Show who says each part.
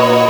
Speaker 1: Oh.